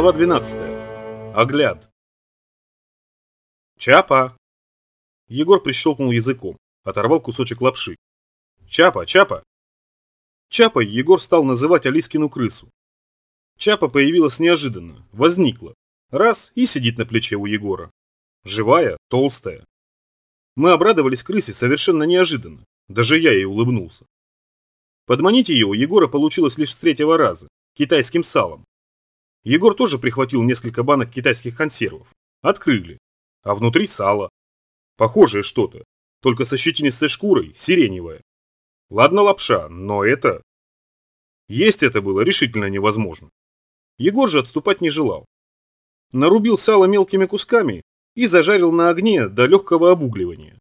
Глава 12. Огляд. Чапа. Егор прищелкнул языком, оторвал кусочек лапши. Чапа, Чапа. Чапой Егор стал называть Алискину крысу. Чапа появилась неожиданно, возникла. Раз и сидит на плече у Егора. Живая, толстая. Мы обрадовались крысе совершенно неожиданно. Даже я ей улыбнулся. Подманить ее у Егора получилось лишь с третьего раза, китайским салом. Егор тоже прихватил несколько банок китайских консервов. Открыли. А внутри сало. Похожее что-то, только со щетинистой шкурой, сиреневое. Ладно лапша, но это... Есть это было решительно невозможно. Егор же отступать не желал. Нарубил сало мелкими кусками и зажарил на огне до легкого обугливания.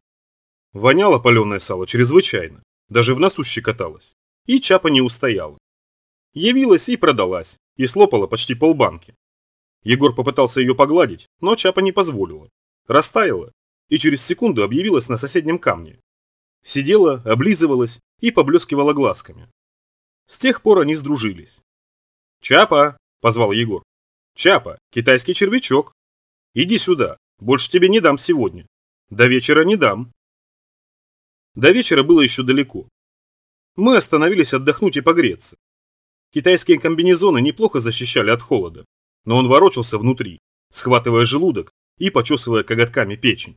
Воняло паленое сало чрезвычайно, даже в носу щекоталось, и чапа не устояла. Явилась и продалась, и слопала почти полбанки. Егор попытался ее погладить, но Чапа не позволила. Растаяла и через секунду объявилась на соседнем камне. Сидела, облизывалась и поблескивала глазками. С тех пор они сдружились. «Чапа!» – позвал Егор. «Чапа, китайский червячок. Иди сюда, больше тебе не дам сегодня. До вечера не дам». До вечера было еще далеко. Мы остановились отдохнуть и погреться. Китайские комбинезоны неплохо защищали от холода, но он ворочался внутри, схватывая желудок и почесывая коготками печень.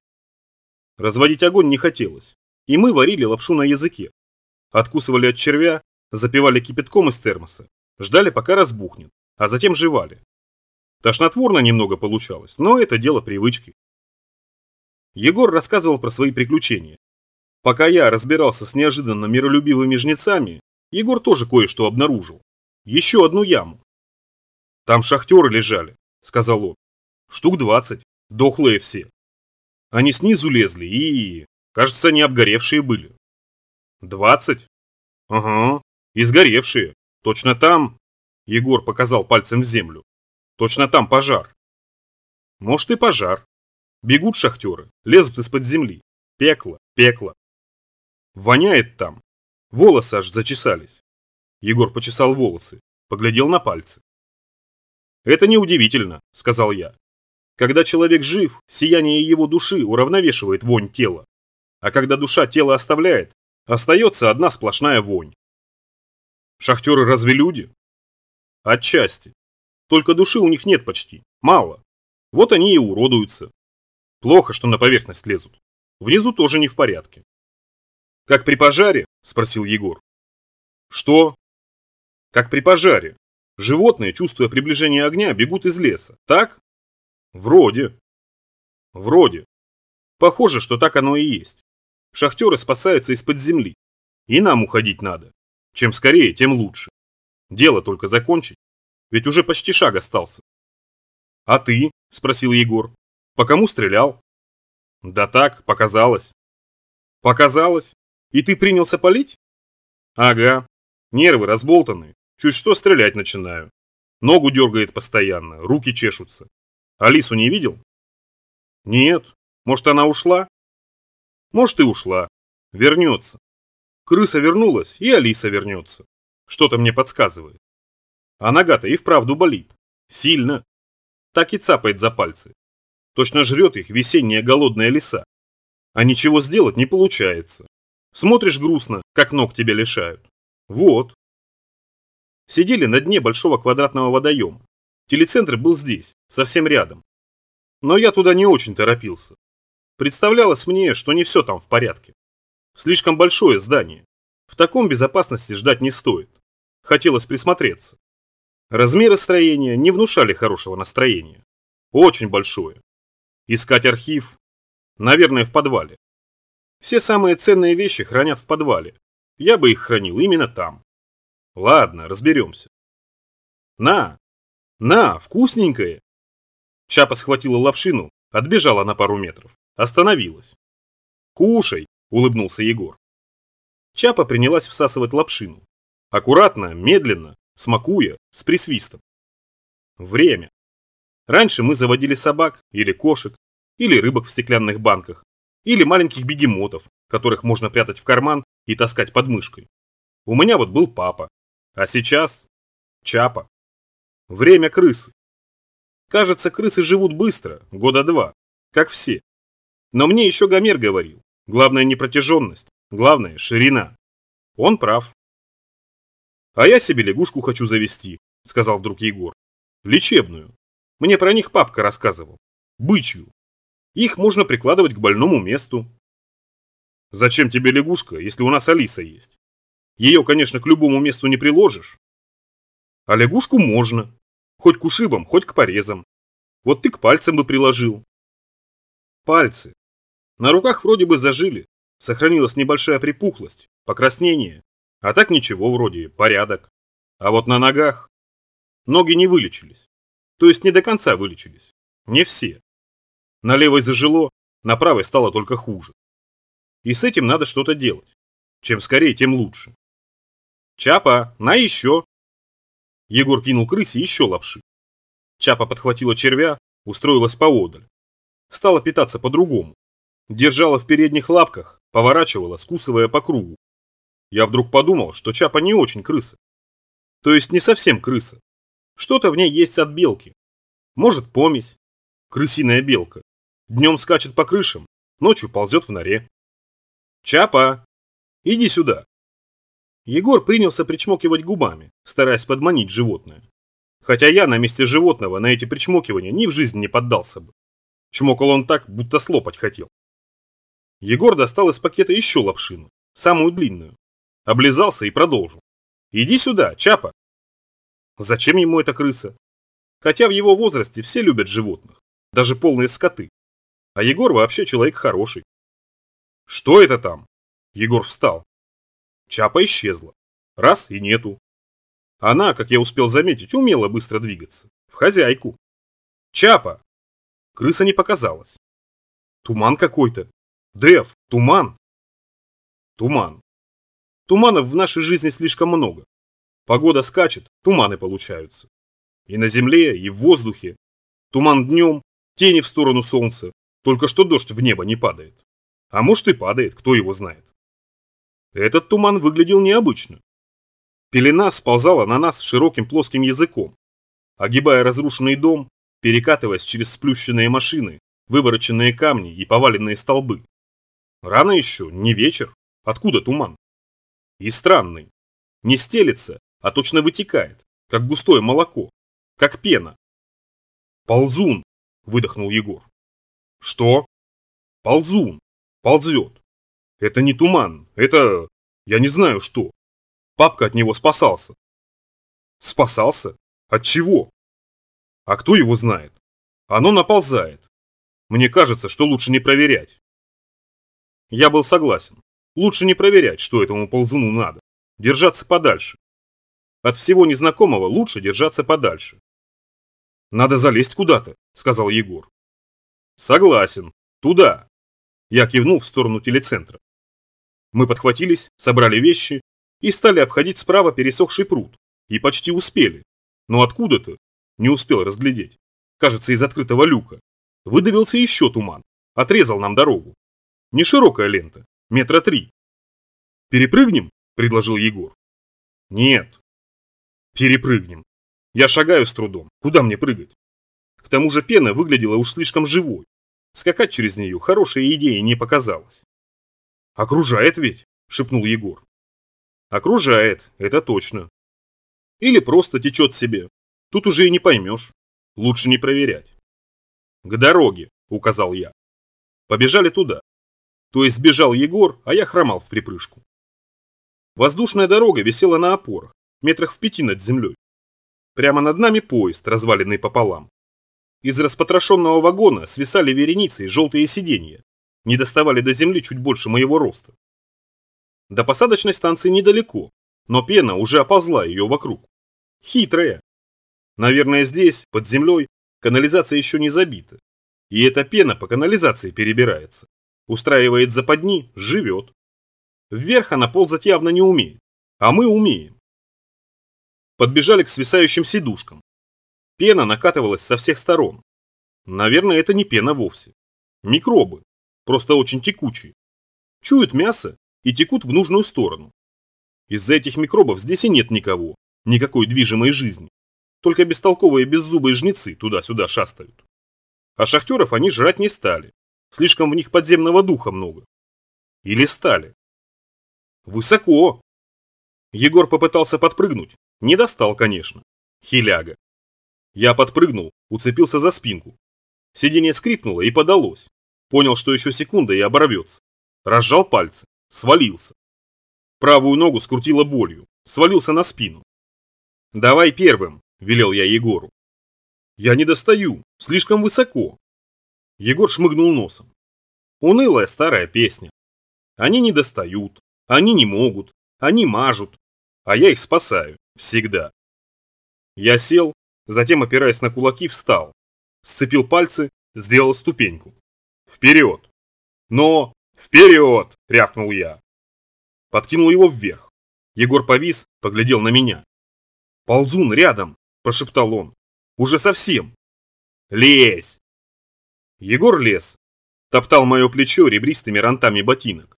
Разводить огонь не хотелось, и мы варили лапшу на языке. Откусывали от червя, запивали кипятком из термоса, ждали пока разбухнет, а затем жевали. Тошнотворно немного получалось, но это дело привычки. Егор рассказывал про свои приключения. Пока я разбирался с неожиданно миролюбивыми жнецами, Егор тоже кое-что обнаружил. Еще одну яму. Там шахтеры лежали, сказал он. Штук двадцать, дохлые все. Они снизу лезли и, кажется, не обгоревшие были. Двадцать? Ага, и сгоревшие. Точно там, Егор показал пальцем в землю. Точно там пожар. Может и пожар. Бегут шахтеры, лезут из-под земли. Пекло, пекло. Воняет там. Волосы аж зачесались. Егор почесал волосы, поглядел на пальцы. «Это неудивительно», — сказал я. «Когда человек жив, сияние его души уравновешивает вонь тела. А когда душа тело оставляет, остается одна сплошная вонь». «Шахтеры разве люди?» «Отчасти. Только души у них нет почти. Мало. Вот они и уродуются. Плохо, что на поверхность лезут. Внизу тоже не в порядке». «Как при пожаре?» – спросил Егор. «Что?» Как при пожаре. Животные, чувствуя приближение огня, бегут из леса. Так? Вроде. Вроде. Похоже, что так оно и есть. Шахтеры спасаются из-под земли. И нам уходить надо. Чем скорее, тем лучше. Дело только закончить. Ведь уже почти шаг остался. А ты? Спросил Егор. По кому стрелял? Да так, показалось. Показалось? И ты принялся палить? Ага. Нервы разболтаны. Чуть что стрелять начинаю. Ногу дергает постоянно, руки чешутся. Алису не видел? Нет. Может, она ушла? Может, и ушла. Вернется. Крыса вернулась, и Алиса вернется. Что-то мне подсказывает. А нога-то и вправду болит. Сильно. Так и цапает за пальцы. Точно жрет их весенняя голодная лиса. А ничего сделать не получается. Смотришь грустно, как ног тебя лишают. Вот сидели на дне большого квадратного водоема. Телецентр был здесь, совсем рядом. Но я туда не очень торопился. Представлялось мне, что не все там в порядке. Слишком большое здание. В таком безопасности ждать не стоит. Хотелось присмотреться. Размеры строения не внушали хорошего настроения. Очень большое. Искать архив? Наверное, в подвале. Все самые ценные вещи хранят в подвале. Я бы их хранил именно там. Ладно, разберемся. На, на, вкусненькое. Чапа схватила лапшину, отбежала на пару метров, остановилась. Кушай, улыбнулся Егор. Чапа принялась всасывать лапшину. Аккуратно, медленно, смакуя, с присвистом. Время. Раньше мы заводили собак или кошек, или рыбок в стеклянных банках, или маленьких бегемотов, которых можно прятать в карман и таскать под мышкой. У меня вот был папа, а сейчас Чапа. Время крысы. Кажется, крысы живут быстро, года два, как все. Но мне еще Гомер говорил, главное не протяженность, главное ширина. Он прав. А я себе лягушку хочу завести, сказал вдруг Егор. Лечебную. Мне про них папка рассказывал. Бычью. Их можно прикладывать к больному месту. Зачем тебе лягушка, если у нас Алиса есть? Ее, конечно, к любому месту не приложишь. А лягушку можно. Хоть к ушибам, хоть к порезам. Вот ты к пальцам бы приложил. Пальцы. На руках вроде бы зажили. Сохранилась небольшая припухлость, покраснение. А так ничего вроде, порядок. А вот на ногах... Ноги не вылечились. То есть не до конца вылечились. Не все. На левой зажило, на правой стало только хуже. И с этим надо что-то делать. Чем скорее, тем лучше. Чапа, на еще. Егор кинул крысе еще лапши. Чапа подхватила червя, устроилась поодаль. Стала питаться по-другому. Держала в передних лапках, поворачивала, скусывая по кругу. Я вдруг подумал, что Чапа не очень крыса. То есть не совсем крыса. Что-то в ней есть от белки. Может помесь. Крысиная белка. Днем скачет по крышам, ночью ползет в норе. Чапа, иди сюда. Егор принялся причмокивать губами, стараясь подманить животное. Хотя я на месте животного на эти причмокивания ни в жизни не поддался бы. Чмокал он так, будто слопать хотел. Егор достал из пакета еще лапшину, самую длинную. Облизался и продолжил. «Иди сюда, Чапа!» Зачем ему эта крыса? Хотя в его возрасте все любят животных, даже полные скоты. А Егор вообще человек хороший. «Что это там?» Егор встал. Чапа исчезла. Раз и нету. Она, как я успел заметить, умела быстро двигаться. В хозяйку. Чапа! Крыса не показалась. Туман какой-то. Дев, туман. Туман. Туманов в нашей жизни слишком много. Погода скачет, туманы получаются. И на земле, и в воздухе. Туман днем, тени в сторону солнца. Только что дождь в небо не падает. А может и падает, кто его знает. Этот туман выглядел необычно. Пелена сползала на нас широким плоским языком, огибая разрушенный дом, перекатываясь через сплющенные машины, вывороченные камни и поваленные столбы. Рано еще, не вечер. Откуда туман? И странный. Не стелится, а точно вытекает, как густое молоко, как пена. «Ползун!» – выдохнул Егор. «Что?» «Ползун! Ползет! Это не туман, это... я не знаю что!» Папка от него спасался. Спасался? От чего? А кто его знает? Оно наползает. Мне кажется, что лучше не проверять. Я был согласен. Лучше не проверять, что этому ползуну надо. Держаться подальше. От всего незнакомого лучше держаться подальше. Надо залезть куда-то, сказал Егор. Согласен. Туда. Я кивнул в сторону телецентра. Мы подхватились, собрали вещи и стали обходить справа пересохший пруд. И почти успели. Но откуда-то, не успел разглядеть, кажется, из открытого люка, выдавился еще туман, отрезал нам дорогу. Не широкая лента, метра три. «Перепрыгнем?» – предложил Егор. «Нет». «Перепрыгнем. Я шагаю с трудом. Куда мне прыгать?» К тому же пена выглядела уж слишком живой. Скакать через нее хорошей идеей не показалось. «Окружает ведь», – шепнул Егор. Окружает, это точно. Или просто течет себе. Тут уже и не поймешь. Лучше не проверять. К дороге, указал я. Побежали туда. То есть бежал Егор, а я хромал в припрыжку. Воздушная дорога висела на опорах, метрах в пяти над землей. Прямо над нами поезд, разваленный пополам. Из распотрошенного вагона свисали вереницы и желтые сиденья. Не доставали до земли чуть больше моего роста. До посадочной станции недалеко, но пена уже оползла ее вокруг. Хитрая. Наверное, здесь, под землей, канализация еще не забита. И эта пена по канализации перебирается. Устраивает западни, живет. Вверх она ползать явно не умеет, а мы умеем. Подбежали к свисающим сидушкам. Пена накатывалась со всех сторон. Наверное, это не пена вовсе. Микробы, просто очень текучие. Чуют мясо и текут в нужную сторону. Из-за этих микробов здесь и нет никого, никакой движимой жизни. Только бестолковые беззубые жнецы туда-сюда шастают. А шахтеров они жрать не стали. Слишком в них подземного духа много. Или стали. Высоко. Егор попытался подпрыгнуть. Не достал, конечно. Хиляга. Я подпрыгнул, уцепился за спинку. Сиденье скрипнуло и подалось. Понял, что еще секунда и оборвется. Разжал пальцы. Свалился. Правую ногу скрутило болью. Свалился на спину. «Давай первым», – велел я Егору. «Я не достаю. Слишком высоко». Егор шмыгнул носом. Унылая старая песня. Они не достают. Они не могут. Они мажут. А я их спасаю. Всегда. Я сел, затем, опираясь на кулаки, встал. Сцепил пальцы, сделал ступеньку. Вперед! Но... Вперед! рявкнул я. Подкинул его вверх. Егор повис, поглядел на меня. «Ползун рядом!» – прошептал он. «Уже совсем!» «Лезь!» Егор лез. Топтал мое плечо ребристыми ронтами ботинок.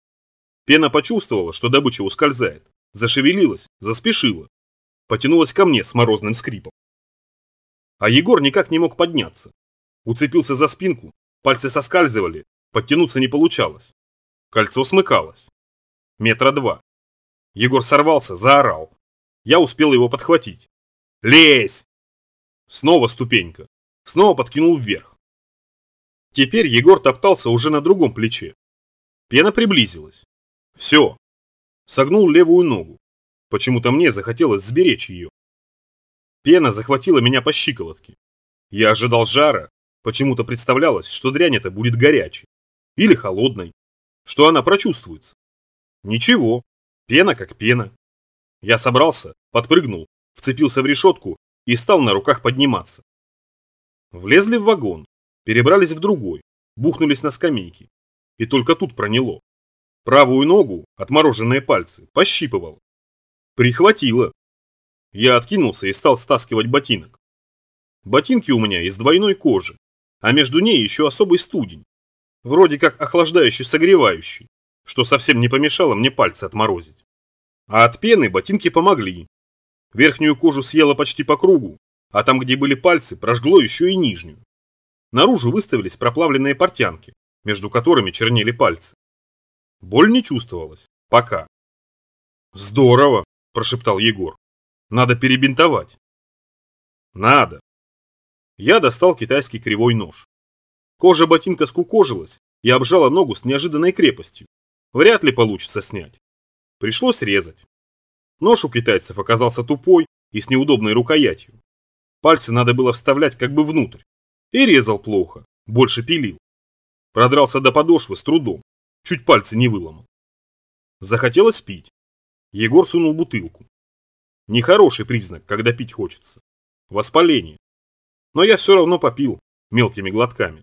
Пена почувствовала, что добыча ускользает. Зашевелилась, заспешила. Потянулась ко мне с морозным скрипом. А Егор никак не мог подняться. Уцепился за спинку, пальцы соскальзывали, подтянуться не получалось. Кольцо смыкалось. Метра два. Егор сорвался, заорал. Я успел его подхватить. «Лезь!» Снова ступенька. Снова подкинул вверх. Теперь Егор топтался уже на другом плече. Пена приблизилась. Все. Согнул левую ногу. Почему-то мне захотелось сберечь ее. Пена захватила меня по щиколотке. Я ожидал жара. Почему-то представлялось, что дрянь эта будет горячей. Или холодной. Что она прочувствуется. Ничего. Пена как пена. Я собрался, подпрыгнул, вцепился в решетку и стал на руках подниматься. Влезли в вагон, перебрались в другой, бухнулись на скамейки. И только тут проняло. Правую ногу, отмороженные пальцы, пощипывал. Прихватило. Я откинулся и стал стаскивать ботинок. Ботинки у меня из двойной кожи, а между ней еще особый студень. Вроде как охлаждающий-согревающий что совсем не помешало мне пальцы отморозить. А от пены ботинки помогли. Верхнюю кожу съела почти по кругу, а там, где были пальцы, прожгло еще и нижнюю. Наружу выставились проплавленные портянки, между которыми чернели пальцы. Боль не чувствовалась. Пока. «Здорово!» – прошептал Егор. «Надо перебинтовать». «Надо». Я достал китайский кривой нож. Кожа ботинка скукожилась и обжала ногу с неожиданной крепостью. Вряд ли получится снять. Пришлось резать. Нож у китайцев оказался тупой и с неудобной рукоятью. Пальцы надо было вставлять как бы внутрь. И резал плохо, больше пилил. Продрался до подошвы с трудом, чуть пальцы не выломал. Захотелось пить. Егор сунул бутылку. Нехороший признак, когда пить хочется. Воспаление. Но я все равно попил, мелкими глотками.